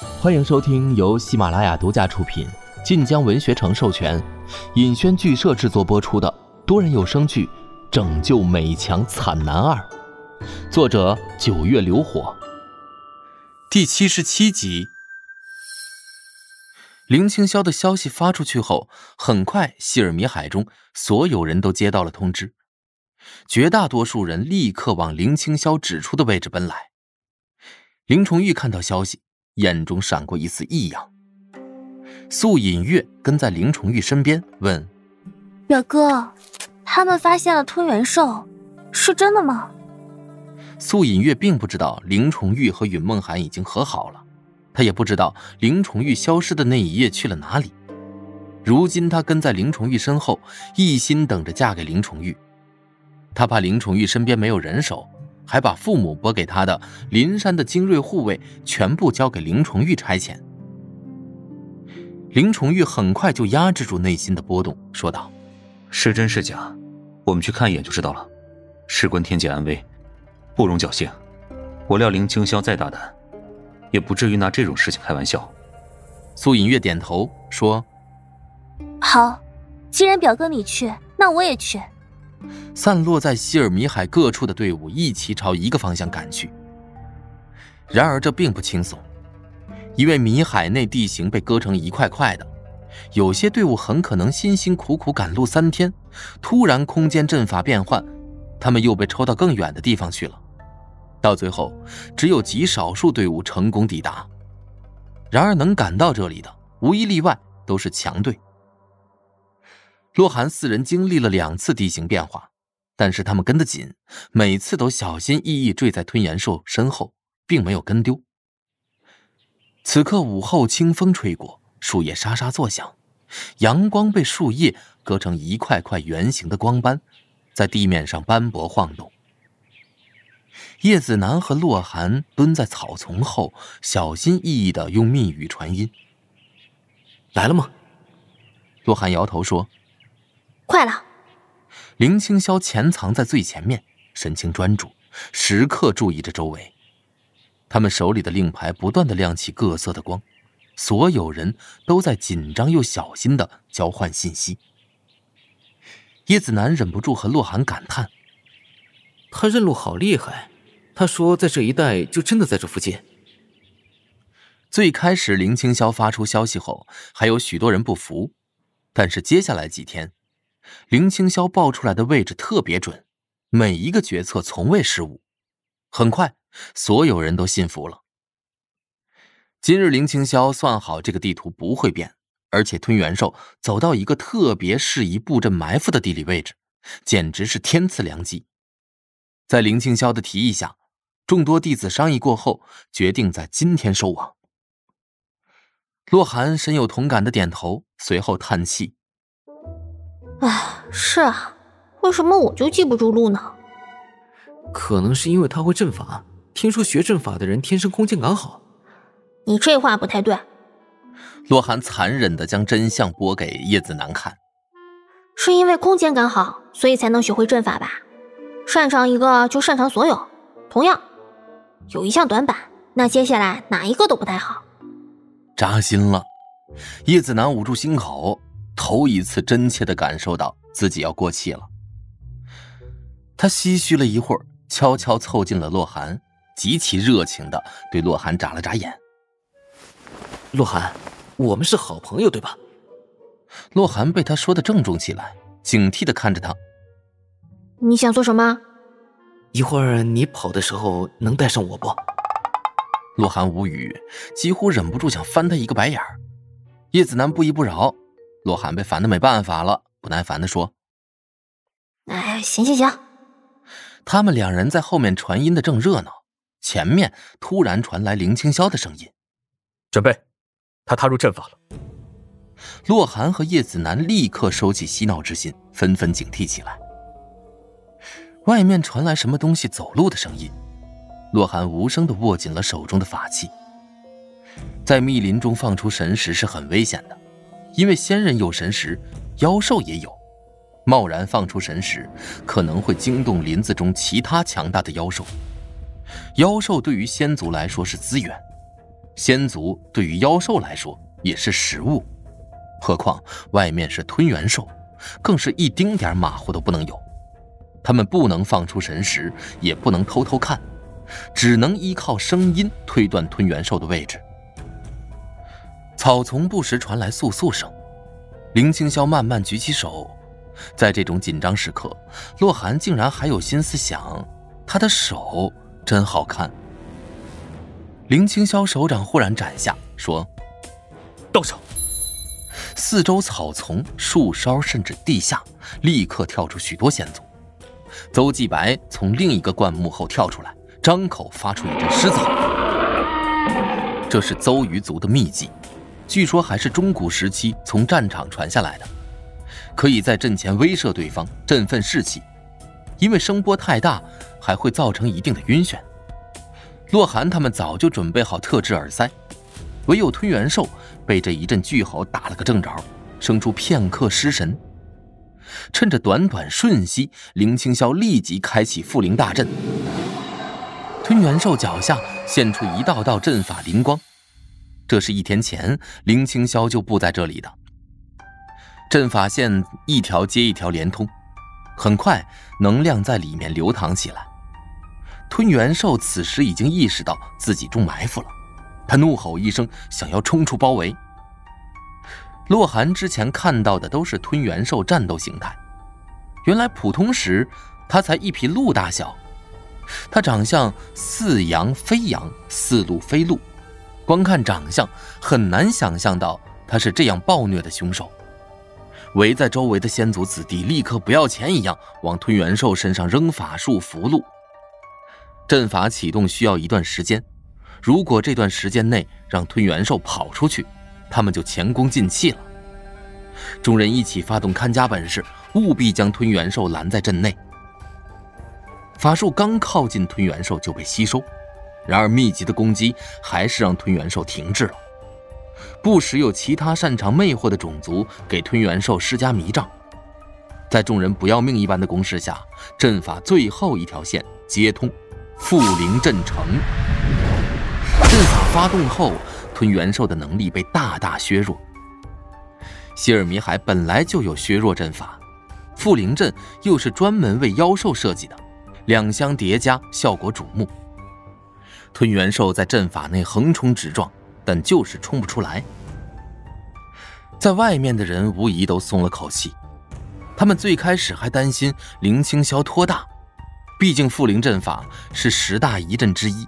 欢迎收听由喜马拉雅独家出品、晋江文学城授权、尹轩剧社制作播出的多人有声剧《拯救美强惨男二》，作者九月流火，第七十七集。林青霄的消息发出去后，很快希尔米海中所有人都接到了通知，绝大多数人立刻往林青霄指出的位置奔来。林崇玉看到消息，眼中闪过一丝异样。素隐月跟在林崇玉身边问：“表哥，他们发现了吞元兽，是真的吗？”素隐月并不知道林崇玉和允梦涵已经和好了。她也不知道林崇玉消失的那一夜去了哪里。如今她跟在林崇玉身后，一心等着嫁给林崇玉。她怕林崇玉身边没有人手，还把父母拨给他的林山的精锐护卫全部交给林崇玉差遣。林崇玉很快就压制住内心的波动，说道：“是真是假，我们去看一眼就知道了。事关天界安危，不容侥幸。我料林清霄再大胆。”也不至于拿这种事情开玩笑。苏隐月点头说：“好，既然表哥你去，那我也去。”散落在希尔米海各处的队伍一起朝一个方向赶去。然而这并不轻松，因为米海内地形被割成一块块的，有些队伍很可能辛辛苦苦赶路三天，突然空间阵法变换，他们又被抽到更远的地方去了。到最后，只有极少数队伍成功抵达。然而，能赶到这里的，无一例外都是强队。洛寒四人经历了两次地形变化，但是他们跟得紧，每次都小心翼翼坠在吞炎兽身后，并没有跟丢。此刻午后，清风吹过，树叶沙沙作响，阳光被树叶割成一块块圆形的光斑，在地面上斑驳晃动。叶子楠和洛寒蹲在草丛后，小心翼翼的用密语传音：“来了吗？”洛寒摇头说：“快了。”林青霄潜藏在最前面，神情专注，时刻注意着周围。他们手里的令牌不断的亮起各色的光，所有人都在紧张又小心的交换信息。叶子楠忍不住和洛寒感叹：“他认路好厉害。”他说：“在这一带，就真的在这附近。”最开始，林青霄发出消息后，还有许多人不服。但是接下来几天，林青霄报出来的位置特别准，每一个决策从未失误。很快，所有人都信服了。今日林青霄算好，这个地图不会变，而且吞元兽走到一个特别适宜布阵埋伏的地理位置，简直是天赐良机。在林青霄的提议下。众多弟子商议过后，决定在今天收网。洛寒深有同感的点头，随后叹气：“唉，是啊，为什么我就记不住路呢？可能是因为他会阵法。听说学阵法的人天生空间感好。你这话不太对。”洛寒残忍的将真相拨给叶子楠看：“是因为空间感好，所以才能学会阵法吧？擅长一个就擅长所有。同样。”有一项短板，那接下来哪一个都不太好。扎心了，叶子楠捂住心口，头一次真切的感受到自己要过气了。他唏嘘了一会儿，悄悄凑近了洛寒，极其热情的对洛寒眨了眨眼。洛寒，我们是好朋友，对吧？洛寒被他说的郑重起来，警惕的看着他。你想做什么？一会儿你跑的时候能带上我不？洛寒无语，几乎忍不住想翻他一个白眼儿。叶子楠不依不饶，洛寒被烦的没办法了，不耐烦的说：“哎，行行行。”他们两人在后面传音的正热闹，前面突然传来林青霄的声音：“准备，他踏入阵法了。”洛寒和叶子楠立刻收起嬉闹之心，纷纷警惕起来。外面传来什么东西走路的声音，洛寒无声的握紧了手中的法器。在密林中放出神识是很危险的，因为仙人有神识，妖兽也有，贸然放出神识可能会惊动林子中其他强大的妖兽。妖兽对于仙族来说是资源，仙族对于妖兽来说也是食物，何况外面是吞元兽，更是一丁点马虎都不能有。他们不能放出神识，也不能偷偷看，只能依靠声音推断吞元兽的位置。草丛不时传来簌簌声，林青霄慢慢举起手，在这种紧张时刻，洛寒竟然还有心思想，他的手真好看。林青霄手掌忽然展下，说：“动手！”四周草丛、树梢甚至地下，立刻跳出许多仙族。邹继白从另一个灌木后跳出来，张口发出一阵狮子吼。这是邹鱼族的秘技。据说还是中古时期从战场传下来的，可以在阵前威慑对方，振奋士气。因为声波太大，还会造成一定的晕眩。洛寒他们早就准备好特制耳塞，唯有吞元兽被这一阵巨吼打了个正着，生出片刻失神。趁着短短瞬息，林青霄立即开启复灵大阵，吞元兽脚下现出一道道阵法灵光。这是一天前林青霄就布在这里的阵法线，一条接一条连通，很快能量在里面流淌起来。吞元兽此时已经意识到自己中埋伏了，他怒吼一声，想要冲出包围。洛寒之前看到的都是吞元兽战斗形态，原来普通时它才一匹鹿大小，它长相似羊非羊，似鹿非鹿。光看长相，很难想象到他是这样暴虐的凶手。围在周围的先祖子弟立刻不要钱一样往吞元兽身上扔法术符箓。阵法启动需要一段时间，如果这段时间内让吞元兽跑出去，他们就前功尽弃了。众人一起发动看家本事，务必将吞元兽拦在阵内。法术刚靠近吞元兽就被吸收。然而，密集的攻击还是让吞元兽停滞了。不时有其他擅长魅惑的种族给吞元兽施加迷障，在众人不要命一般的攻势下，阵法最后一条线接通，复灵阵成。阵法发动后，吞元兽的能力被大大削弱。希尔米海本来就有削弱阵法，复灵阵又是专门为妖兽设计的，两相叠加，效果瞩目。吞元兽在阵法内横冲直撞，但就是冲不出来。在外面的人无疑都松了口气，他们最开始还担心林清霄托大，毕竟复灵阵法是十大遗阵之一，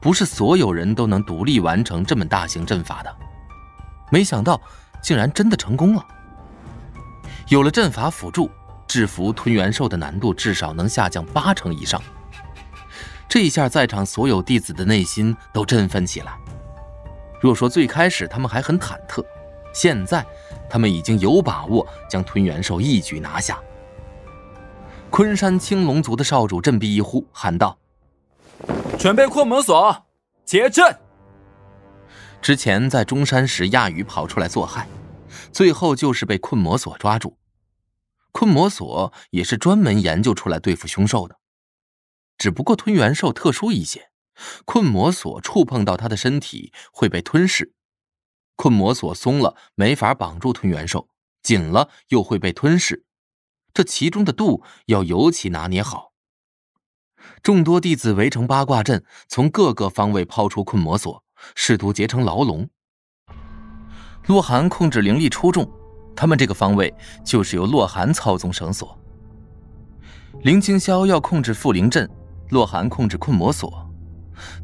不是所有人都能独立完成这么大型阵法的。没想到竟然真的成功了。有了阵法辅助，制服吞元兽的难度至少能下降八成以上。这一下，在场所有弟子的内心都振奋起来。若说最开始他们还很忐忑，现在他们已经有把握将吞元兽一举拿下。昆山青龙族的少主振臂一呼，喊道：“准备困魔锁，结阵！”之前在中山时，亚羽跑出来作害，最后就是被困魔锁抓住。困魔锁也是专门研究出来对付凶兽的。只不过吞元兽特殊一些，困魔锁触碰到他的身体会被吞噬，困魔锁松了没法绑住吞元兽，紧了又会被吞噬，这其中的度要尤其拿捏好。众多弟子围成八卦阵，从各个方位抛出困魔锁，试图结成牢笼。洛寒控制灵力出众，他们这个方位就是由洛寒操纵绳索。林清霄要控制复灵阵。洛寒控制困魔锁，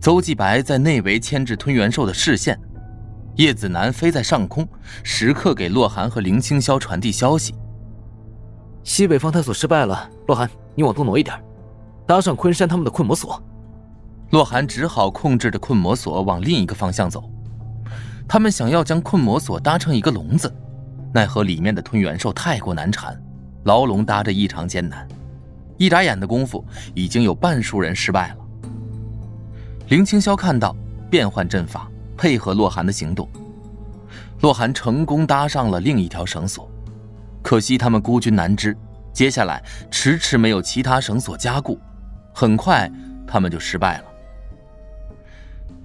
邹继白在内围牵制吞元兽的视线，叶子楠飞在上空，时刻给洛寒和林清霄传递消息。西北方探索失败了，洛寒，你往东挪一点，搭上昆山他们的困魔锁。洛寒只好控制着困魔锁往另一个方向走。他们想要将困魔锁搭成一个笼子，奈何里面的吞元兽太过难缠，牢笼搭着异常艰难。一眨眼的功夫，已经有半数人失败了。林清霄看到，变换阵法，配合洛寒的行动。洛寒成功搭上了另一条绳索，可惜他们孤军难支，接下来迟迟没有其他绳索加固，很快他们就失败了。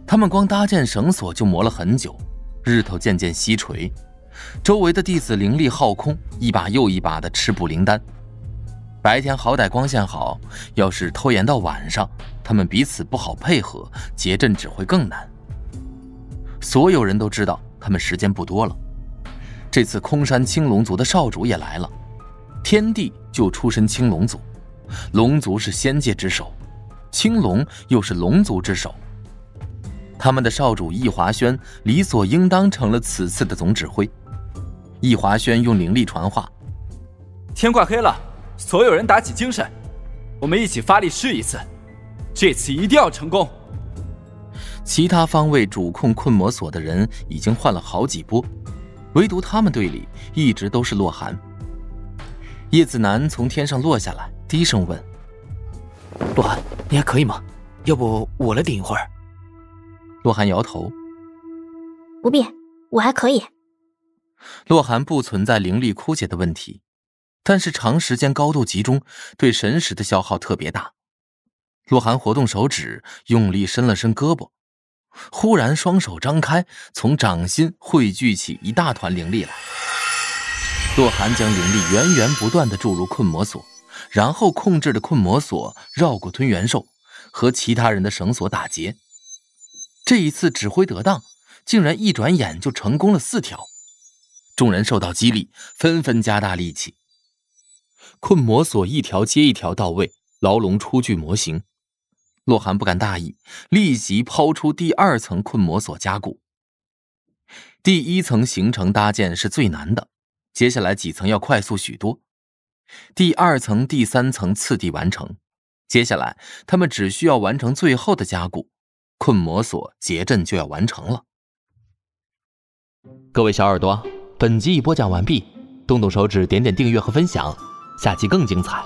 他们光搭建绳索就磨了很久，日头渐渐西垂，周围的弟子灵力耗空，一把又一把的吃补灵丹。白天好歹光线好，要是拖延到晚上，他们彼此不好配合，结阵只会更难。所有人都知道他们时间不多了。这次空山青龙族的少主也来了，天帝就出身青龙族，龙族是仙界之首，青龙又是龙族之首。他们的少主易华轩理所应当成了此次的总指挥。易华轩用灵力传话：“天快黑了。”所有人打起精神，我们一起发力试一次，这次一定要成功。其他方位主控困魔锁的人已经换了好几波，唯独他们队里一直都是洛寒。叶子楠从天上落下来，低声问：“洛寒，你还可以吗？要不我来顶一会儿？”洛寒摇头：“不必，我还可以。”洛寒不存在灵力枯竭的问题。但是长时间高度集中，对神识的消耗特别大。洛寒活动手指，用力伸了伸胳膊，忽然双手张开，从掌心汇聚起一大团灵力来。洛寒将灵力源源不断的注入困魔锁，然后控制着困魔锁绕过吞元兽，和其他人的绳索打结。这一次指挥得当，竟然一转眼就成功了四条。众人受到激励，纷纷加大力气。困魔锁一条接一条到位，牢笼初具模型。洛寒不敢大意，立即抛出第二层困魔锁加固。第一层形成搭建是最难的，接下来几层要快速许多。第二层、第三层次第完成，接下来他们只需要完成最后的加固，困魔锁结阵就要完成了。各位小耳朵，本集已播讲完毕，动动手指点点订阅和分享。下期更精彩。